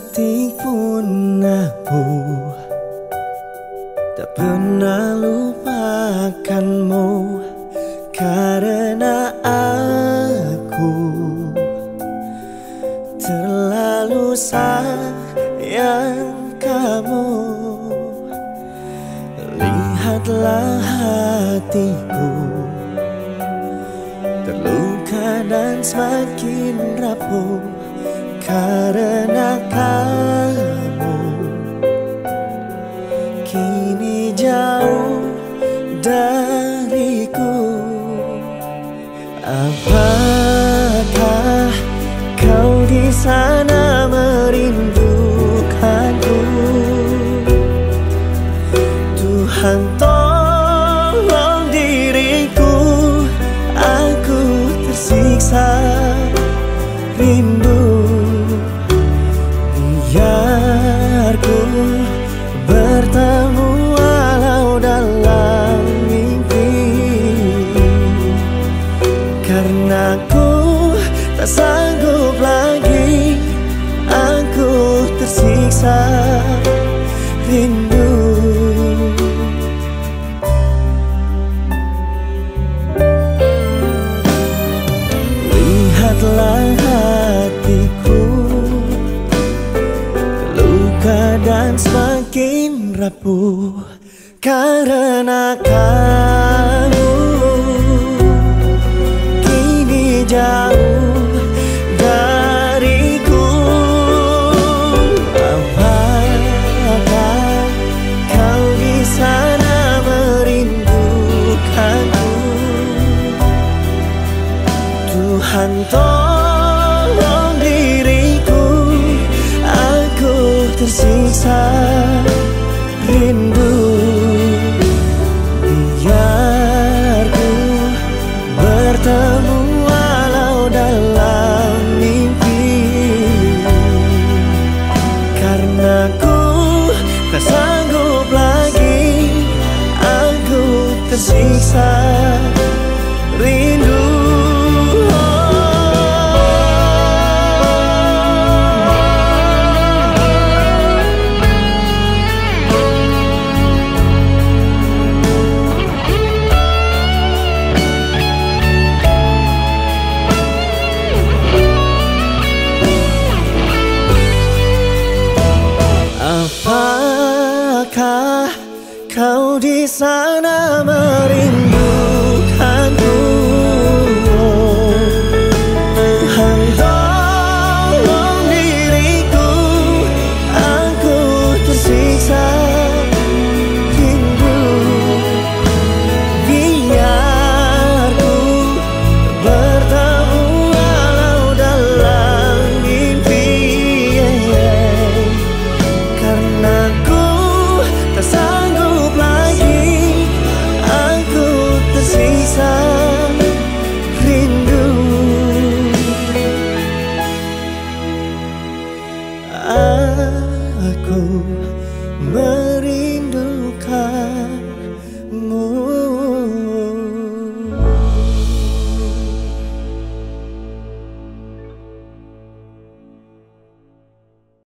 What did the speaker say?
Sedetik pun aku Tak pernah lupakanmu Karena aku. Terlalu sayang kamu. Lihatlah hatiku. Terluka dan semakin rapuh karena kamu kini jauh dariku. Apakah kau di sana merindukanku? Tuhan rapuh Karena kamu Kini jauh dariku Apakah kau di sana merindukanku Tuhan tolong diriku Aku tersiksa despertamos. Kau di sana merindukanku? Aku merindu